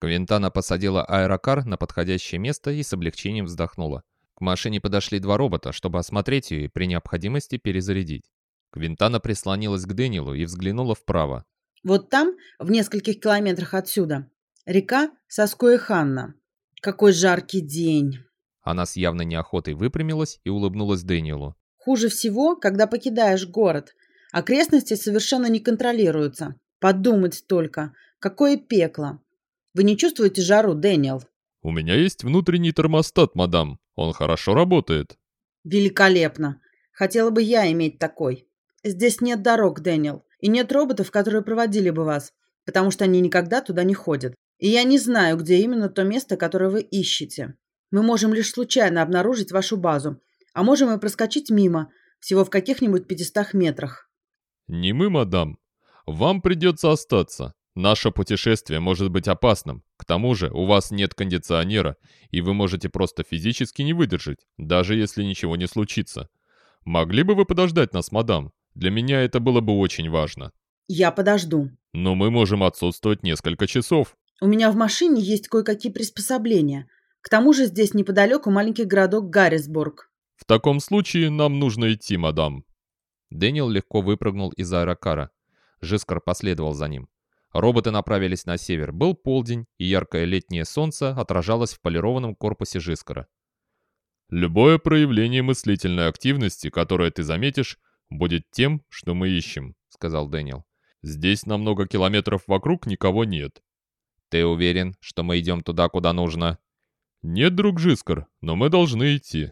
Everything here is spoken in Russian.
Квинтана посадила аэрокар на подходящее место и с облегчением вздохнула. К машине подошли два робота, чтобы осмотреть ее и при необходимости перезарядить. Квинтана прислонилась к Дэниелу и взглянула вправо. Вот там, в нескольких километрах отсюда, река Соскоеханна. Какой жаркий день. Она с явной неохотой выпрямилась и улыбнулась Дэниелу. Хуже всего, когда покидаешь город. Окрестности совершенно не контролируются. Подумать только, какое пекло. Вы не чувствуете жару, Дэниел? У меня есть внутренний термостат, мадам. Он хорошо работает. Великолепно. Хотела бы я иметь такой. Здесь нет дорог, Дэниел. И нет роботов, которые проводили бы вас, потому что они никогда туда не ходят. И я не знаю, где именно то место, которое вы ищете. Мы можем лишь случайно обнаружить вашу базу, а можем и проскочить мимо, всего в каких-нибудь 500 метрах. Не мы, мадам. Вам придется остаться. Наше путешествие может быть опасным. К тому же у вас нет кондиционера, и вы можете просто физически не выдержать, даже если ничего не случится. Могли бы вы подождать нас, мадам? Для меня это было бы очень важно. Я подожду. Но мы можем отсутствовать несколько часов. У меня в машине есть кое-какие приспособления. К тому же здесь неподалеку маленький городок Гаррисбург. В таком случае нам нужно идти, мадам. Дэниел легко выпрыгнул из аэрокара. Жискар последовал за ним. Роботы направились на север. Был полдень, и яркое летнее солнце отражалось в полированном корпусе Жискара. «Любое проявление мыслительной активности, которое ты заметишь, будет тем, что мы ищем», — сказал Дэниел. «Здесь на много километров вокруг никого нет». «Ты уверен, что мы идем туда, куда нужно?» «Нет, друг Жискар, но мы должны идти.